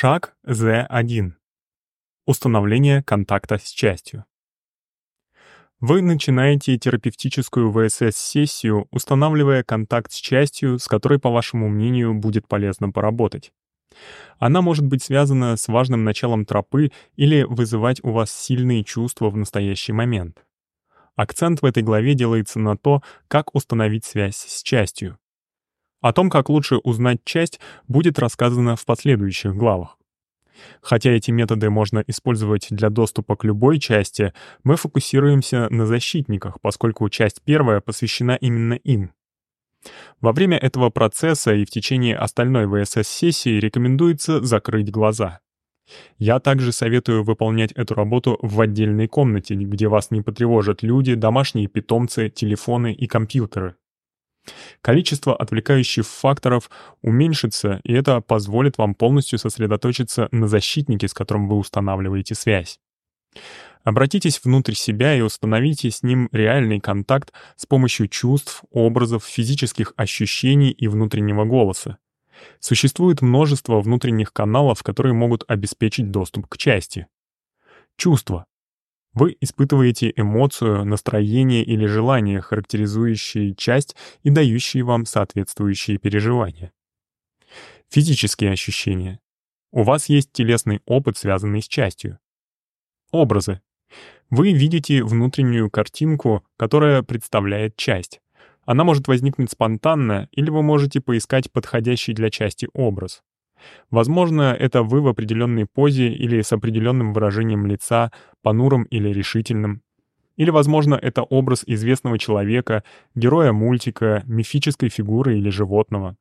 Шаг Z1. Установление контакта с частью. Вы начинаете терапевтическую ВСС-сессию, устанавливая контакт с частью, с которой, по вашему мнению, будет полезно поработать. Она может быть связана с важным началом тропы или вызывать у вас сильные чувства в настоящий момент. Акцент в этой главе делается на то, как установить связь с частью. О том, как лучше узнать часть, будет рассказано в последующих главах. Хотя эти методы можно использовать для доступа к любой части, мы фокусируемся на защитниках, поскольку часть первая посвящена именно им. Во время этого процесса и в течение остальной ВСС-сессии рекомендуется закрыть глаза. Я также советую выполнять эту работу в отдельной комнате, где вас не потревожат люди, домашние питомцы, телефоны и компьютеры. Количество отвлекающих факторов уменьшится, и это позволит вам полностью сосредоточиться на защитнике, с которым вы устанавливаете связь. Обратитесь внутрь себя и установите с ним реальный контакт с помощью чувств, образов, физических ощущений и внутреннего голоса. Существует множество внутренних каналов, которые могут обеспечить доступ к части. Чувства. Вы испытываете эмоцию, настроение или желание, характеризующие часть и дающие вам соответствующие переживания. Физические ощущения. У вас есть телесный опыт, связанный с частью. Образы. Вы видите внутреннюю картинку, которая представляет часть. Она может возникнуть спонтанно, или вы можете поискать подходящий для части образ. Возможно, это вы в определенной позе или с определенным выражением лица, понурым или решительным. Или, возможно, это образ известного человека, героя мультика, мифической фигуры или животного.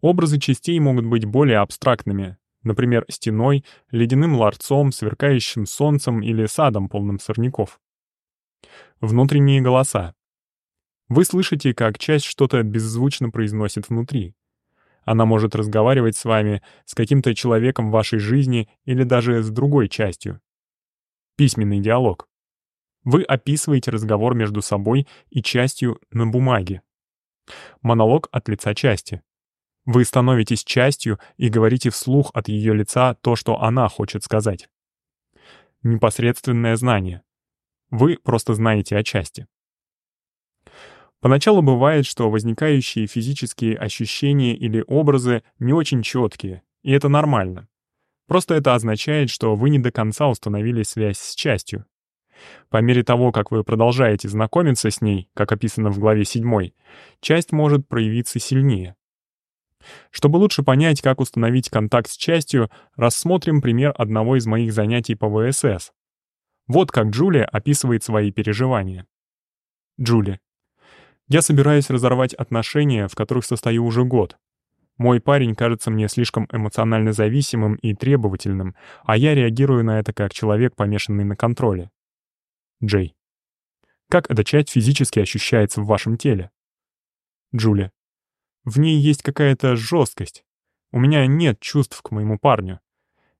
Образы частей могут быть более абстрактными, например, стеной, ледяным ларцом, сверкающим солнцем или садом, полным сорняков. Внутренние голоса. Вы слышите, как часть что-то беззвучно произносит внутри. Она может разговаривать с вами, с каким-то человеком в вашей жизни или даже с другой частью. Письменный диалог. Вы описываете разговор между собой и частью на бумаге. Монолог от лица части. Вы становитесь частью и говорите вслух от ее лица то, что она хочет сказать. Непосредственное знание. Вы просто знаете о части. Поначалу бывает, что возникающие физические ощущения или образы не очень четкие, и это нормально. Просто это означает, что вы не до конца установили связь с частью. По мере того, как вы продолжаете знакомиться с ней, как описано в главе 7, часть может проявиться сильнее. Чтобы лучше понять, как установить контакт с частью, рассмотрим пример одного из моих занятий по ВСС. Вот как Джулия описывает свои переживания. Джули. Я собираюсь разорвать отношения, в которых состою уже год. Мой парень кажется мне слишком эмоционально зависимым и требовательным, а я реагирую на это как человек, помешанный на контроле. Джей. Как эта часть физически ощущается в вашем теле? Джулия. В ней есть какая-то жесткость. У меня нет чувств к моему парню.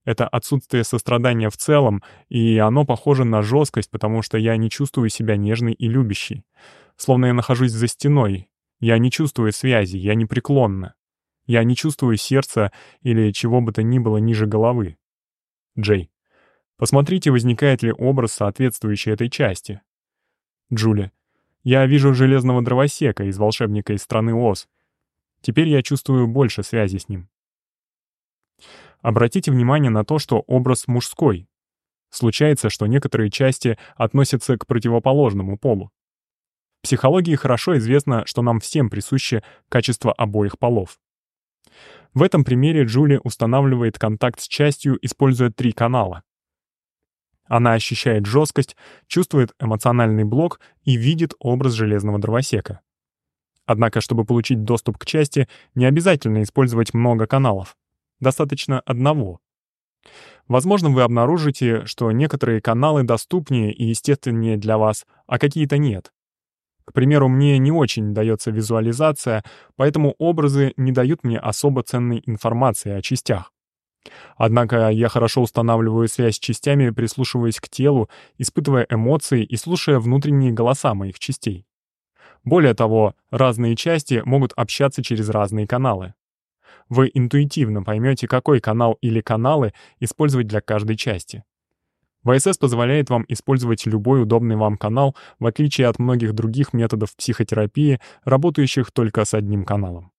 Это отсутствие сострадания в целом, и оно похоже на жесткость, потому что я не чувствую себя нежной и любящей словно я нахожусь за стеной. Я не чувствую связи, я непреклонна. Я не чувствую сердца или чего бы то ни было ниже головы. Джей. Посмотрите, возникает ли образ, соответствующий этой части. Джули. Я вижу железного дровосека из волшебника из страны Оз. Теперь я чувствую больше связи с ним. Обратите внимание на то, что образ мужской. Случается, что некоторые части относятся к противоположному полу психологии хорошо известно, что нам всем присуще качество обоих полов. В этом примере Джули устанавливает контакт с частью, используя три канала. Она ощущает жесткость, чувствует эмоциональный блок и видит образ железного дровосека. Однако, чтобы получить доступ к части, не обязательно использовать много каналов. Достаточно одного. Возможно, вы обнаружите, что некоторые каналы доступнее и естественнее для вас, а какие-то нет. К примеру, мне не очень дается визуализация, поэтому образы не дают мне особо ценной информации о частях. Однако я хорошо устанавливаю связь с частями, прислушиваясь к телу, испытывая эмоции и слушая внутренние голоса моих частей. Более того, разные части могут общаться через разные каналы. Вы интуитивно поймете, какой канал или каналы использовать для каждой части. ВСС позволяет вам использовать любой удобный вам канал, в отличие от многих других методов психотерапии, работающих только с одним каналом.